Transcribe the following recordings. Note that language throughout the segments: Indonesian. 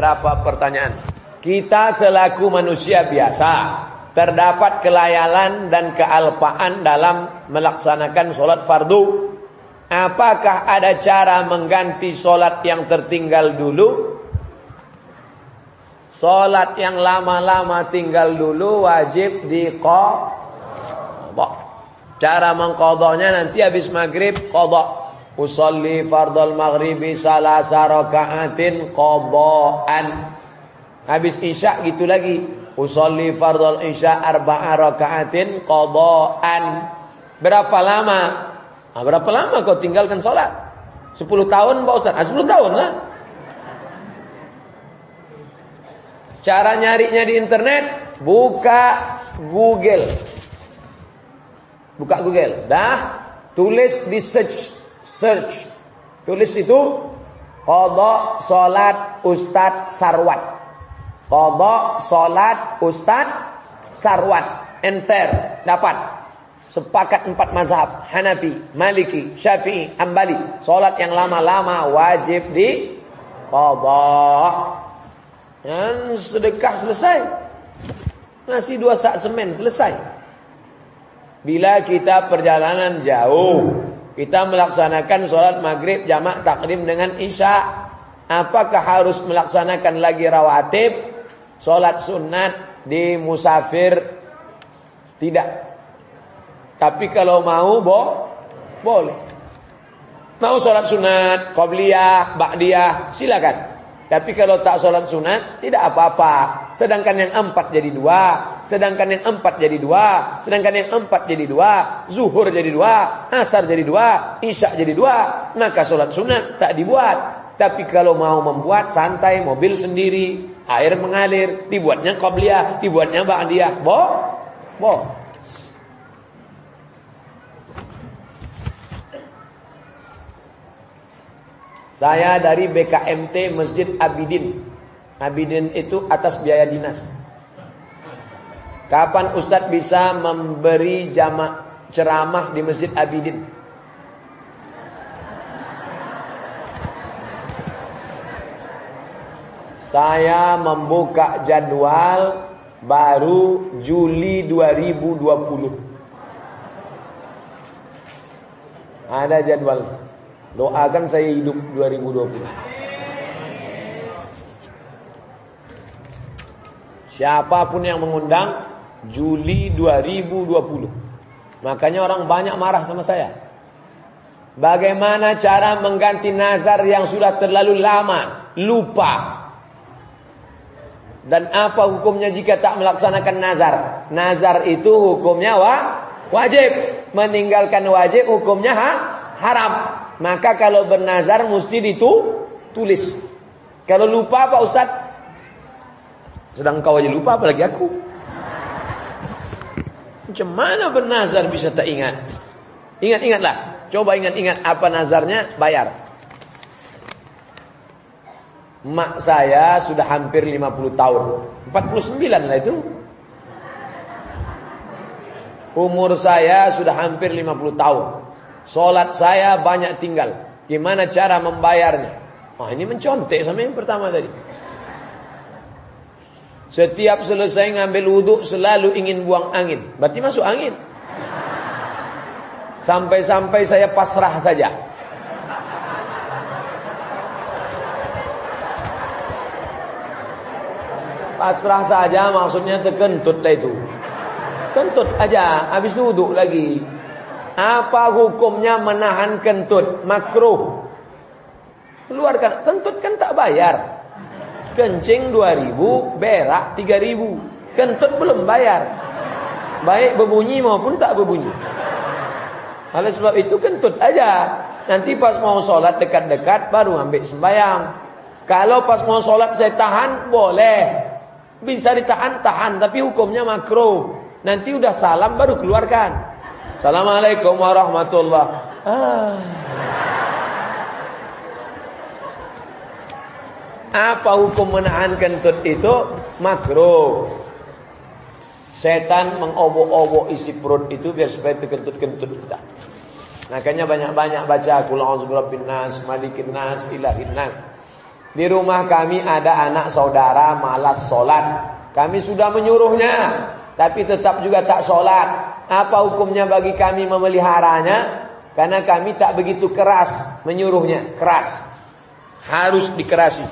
beberapa pertanyaan. Kita selaku manusia biasa terdapat kelayalan dan kealpaan dalam melaksanakan solat fardu. Apakah ada cara mengganti solat yang tertinggal dulu? Solat yang lama-lama tinggal dulu wajib diqadha. Cara mengqadhanya nanti habis maghrib qadha. Usalli fardal maghribi salasa raka'atin qadha'an. Habis isya gitu lagi. Usalli fardal isya arba'a raka'atin qadha'an. Berapa lama? Nah, berapa lama kau tinggalkan sholat? 10 tahun Pak Ustaz? Ah, 10 tahun lah. Cara nyarinya di internet, buka Google. Buka Google. Dah, tulis di search. Search. Tulis itu Qadha salat Ustaz Sarwat. Qadha salat Ustaz Sarwat. Enter. Dapat. Sepakat empat mazhab. Hanafi, Maliki, Syafi'i, Ambali. Salat yang lama-lama wajib di qadha. Dan sedekah selesai. Ngasih dua sak semen selesai. Bila kita perjalanan jauh. Kita melaksanakan sholat maghrib jamak takdim dengan isya. Apakah harus melaksanakan lagi rawatib? Sholat sunat di musafir? Tidak. Tapi kalau mau, bo, boleh. Mau sholat sunat, qobliyah, ba'diyah, silakan. Tapi kalau tak sholat sunat, tidak apa-apa. Sedangkan yang empat jadi dua. Sedangkan yang empat jadi dua. Sedangkan yang empat jadi dua. Zuhur jadi dua. Asar jadi dua. Isya jadi dua. Maka sholat sunat tak dibuat. Tapi kalau mau membuat santai, mobil sendiri. Air mengalir. Dibuatnya qobliyah. Dibuatnya ba'diyah. Bo? Bo. Saya dari BKMT Masjid Abidin. Abidin itu atas biaya dinas. Kapan Ustadz bisa memberi jamak ceramah di Masjid Abidin? Saya membuka jadwal baru Juli 2020. Ada jadwal. Doakan saya hidup 2020. Siapa pun yang mengundang Juli 2020. Makanya orang banyak marah sama saya. Bagaimana cara mengganti nazar yang sudah terlalu lama, lupa. Dan apa hukumnya jika tak melaksanakan nazar? Nazar itu hukumnya wa, wajib. Meninggalkan wajib hukumnya ha, haram. Maka kalau bernazar mesti ditulis. Kalau lupa Pak Ustaz? Sedang kau aja lupa apalagi aku. Macam mana bernazar bisa tak ingat? Ingat-ingatlah. Coba ingat-ingat apa nazarnya, bayar. Mak saya sudah hampir 50 tahun. 49 lah itu. Umur saya sudah hampir 50 tahun. Solat saya banyak tinggal. Gimana cara membayarnya? Wah ini mencontek sama yang pertama tadi. Setiap selesai ngambil wudhu selalu ingin buang angin. Berarti masuk angin. Sampai-sampai saya pasrah saja. Pasrah saja maksudnya terkentut itu. Kentut aja, habis wudhu lagi. Apa hukumnya menahan kentut? Makruh. Keluarkan. Kentut kan tak bayar. Kencing 2000, berak 3000. Kentut belum bayar. Baik berbunyi maupun tak berbunyi. Oleh sebab itu kentut aja. Nanti pas mau sholat dekat-dekat baru ambil sembahyang. Kalau pas mau sholat saya tahan, boleh. Bisa ditahan, tahan. Tapi hukumnya makruh. Nanti udah salam baru keluarkan. Assalamualaikum warahmatullahi ah. Apa hukum menahan kentut itu? Makruh. Setan mengobok-obok isi perut itu biar supaya terkentut-kentut kita. Makanya banyak-banyak baca kul a'udzu birabbin nas, malikin nas, ilahin nas. Di rumah kami ada anak saudara malas sholat. Kami sudah menyuruhnya. Tapi tetap juga tak sholat. Apa hukumnya bagi kami memeliharanya? Karena kami tak begitu keras menyuruhnya. Keras. Harus dikerasi.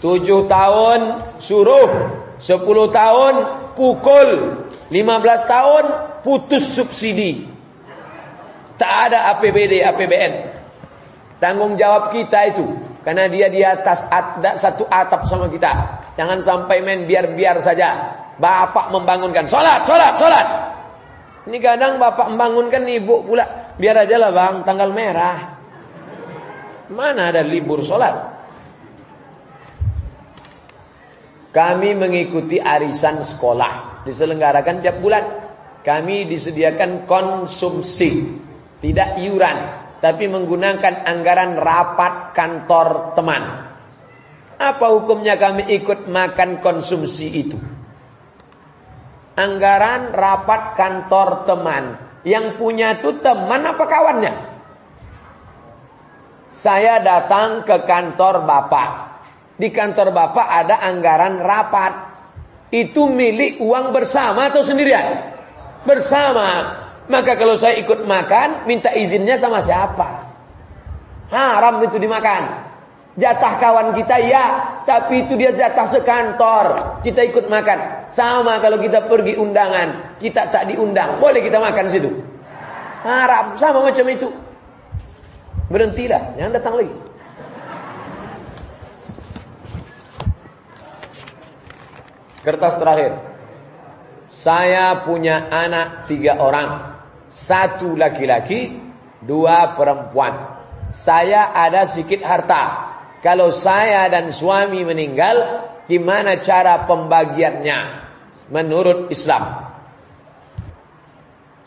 Tujuh tahun suruh. Sepuluh tahun pukul. Lima belas tahun putus subsidi. Tak ada APBD, APBN. Tanggung jawab kita itu. Karena dia di atas at, satu atap sama kita. Jangan sampai main biar-biar saja. Bapak membangunkan. Sholat, sholat, sholat. Ini kadang bapak membangunkan ibu pula. Biar aja lah bang, tanggal merah. Mana ada libur sholat? Kami mengikuti arisan sekolah. Diselenggarakan tiap bulan. Kami disediakan konsumsi. Tidak iuran tapi menggunakan anggaran rapat kantor teman. Apa hukumnya kami ikut makan konsumsi itu? Anggaran rapat kantor teman. Yang punya itu teman apa kawannya? Saya datang ke kantor Bapak. Di kantor Bapak ada anggaran rapat. Itu milik uang bersama atau sendirian? Bersama. Maka kalau saya ikut makan, minta izinnya sama siapa? Haram itu dimakan. Jatah kawan kita ya, tapi itu dia jatah sekantor. Kita ikut makan. Sama kalau kita pergi undangan, kita tak diundang, boleh kita makan situ. Haram, sama macam itu. Berhentilah, jangan datang lagi. Kertas terakhir. Saya punya anak tiga orang. Satu laki-laki, dua perempuan. Saya ada sedikit harta. Kalau saya dan suami meninggal, gimana cara pembagiannya menurut Islam?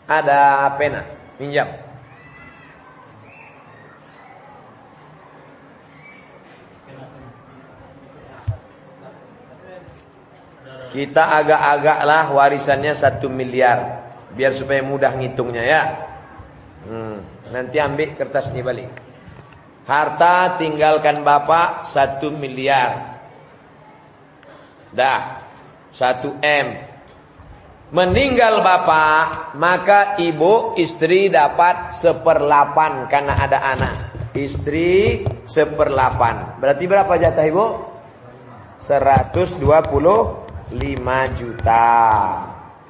Ada pena, pinjam. Kita agak-agaklah warisannya satu miliar. Biar supaya mudah ngitungnya ya. Hmm, nanti ambil kertas ini balik. Harta tinggalkan bapak satu miliar. Dah. Satu M. Meninggal bapak, maka ibu istri dapat seperlapan karena ada anak. Istri seperlapan. Berarti berapa jatah ibu? 125 juta.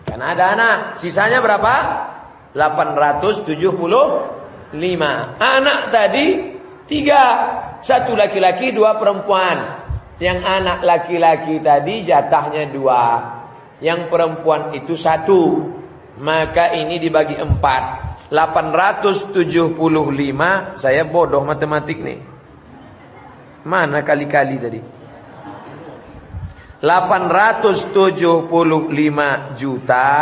Karena ada anak. Sisanya berapa? 875. Anak tadi tiga. Satu laki-laki, dua perempuan. Yang anak laki-laki tadi jatahnya dua. Yang perempuan itu satu. Maka ini dibagi empat. 875. Saya bodoh matematik nih. Mana kali-kali tadi? 875 juta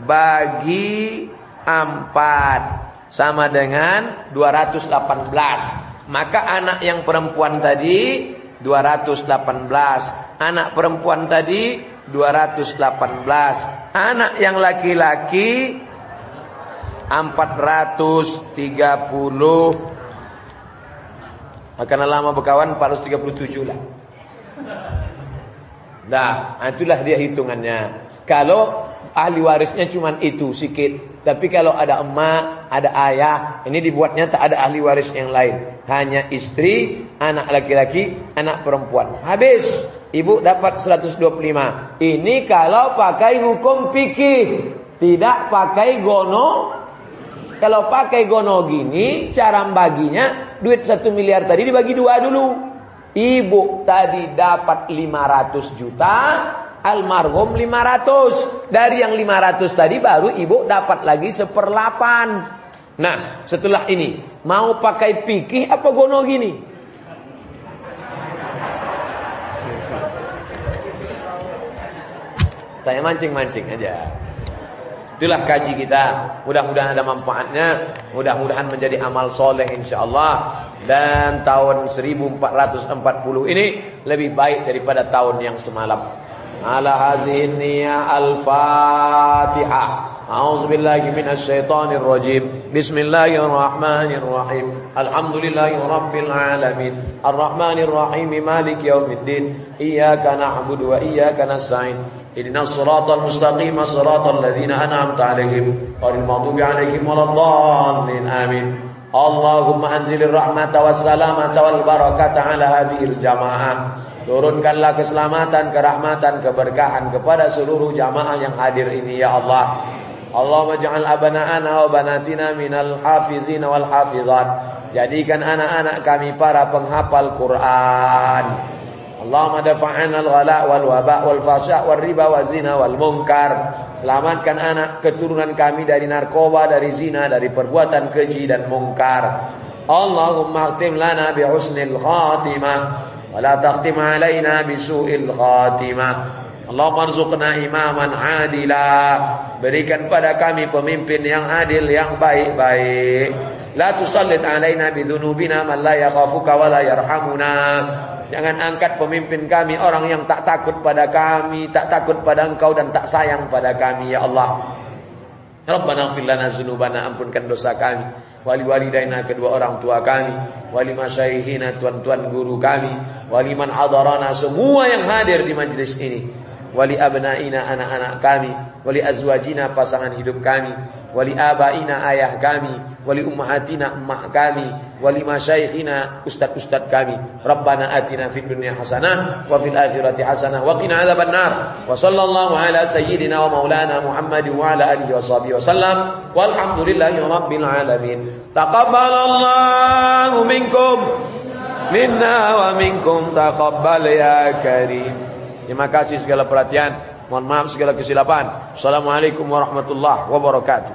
bagi 4 sama dengan 218. Maka anak yang perempuan tadi 218. Anak perempuan tadi 218. Anak yang laki-laki 430. Karena lama berkawan 437 lah. Nah, itulah dia hitungannya. Kalau ahli warisnya cuma itu sedikit, tapi kalau ada emak, ada ayah, ini dibuatnya tak ada ahli waris yang lain. Hanya istri, anak laki-laki, anak perempuan. Habis, ibu dapat 125. Ini kalau pakai hukum fikih, tidak pakai gono. Kalau pakai gono gini, cara baginya duit satu miliar tadi dibagi dua dulu. Ibu tadi dapat 500 juta, almarhum 500. Dari yang 500 tadi baru ibu dapat lagi seperlapan. Nah, setelah ini mau pakai pikih apa gono gini? Saya mancing-mancing aja. Itulah kaji kita. Mudah-mudahan ada manfaatnya. Mudah-mudahan menjadi amal soleh insyaAllah. Dan tahun 1440 ini lebih baik daripada tahun yang semalam. Ala hazihi al-fatihah. أعوذ بالله من الشيطان الرجيم. بسم الله الرحمن الرحيم. الحمد لله رب العالمين. الرحمن الرحيم مالك يوم الدين. إياك نعبد وإياك نستعين. إن الصراط المستقيم صراط الذين أنعمت عليهم. غير المغضوب عليهم ولا الضالين. آمين. اللهم أنزل الرحمة والسلامة والبركة على هذه الجماعة. Turunkanlah keselamatan, kerahmatan, keberkahan kepada seluruh jamaah yang hadir ini ya Allah. Allahumma ja'al abana'ana wa banatina minal hafizin wal hafizat. Jadikan anak-anak kami para penghafal Quran. Allahumma dafa'ana al-ghala wal waba wal fasya wal riba wal zina wal munkar. Selamatkan anak keturunan kami dari narkoba, dari zina, dari perbuatan keji dan mungkar. Allahumma khtim lana bi husnil khatimah takhtim alaina bi su'il khatimah. Allahumma arzuqna imaman adila. Berikan pada kami pemimpin yang adil, yang baik-baik. La tusallit alaina bidhunubina man la yakhafuka wa la yarhamuna. Jangan angkat pemimpin kami orang yang tak takut pada kami, tak takut pada engkau dan tak sayang pada kami ya Allah. Rabbana ighfir lana dzunubana ampunkan dosa kami wali walidaina kedua orang tua kami wali masyayikhina tuan-tuan guru kami wali man hadarana semua yang hadir di majlis ini wali abnaina anak-anak kami, wali azwajina pasangan hidup kami, wali abaina ayah kami, wali ummahatina emak kami, wali masyaikhina ustad-ustad kami. Rabbana atina fid dunya hasanah wa fil akhirati hasanah wa qina adzabannar. Wa sallallahu ala sayyidina wa maulana Muhammad wa ala alihi washabihi wasallam. Walhamdulillahi rabbil alamin. Taqabbalallahu minkum minna wa minkum taqabbal ya karim. Terima kasih segala perhatian. Mohon maaf segala kesilapan. Assalamualaikum warahmatullahi wabarakatuh.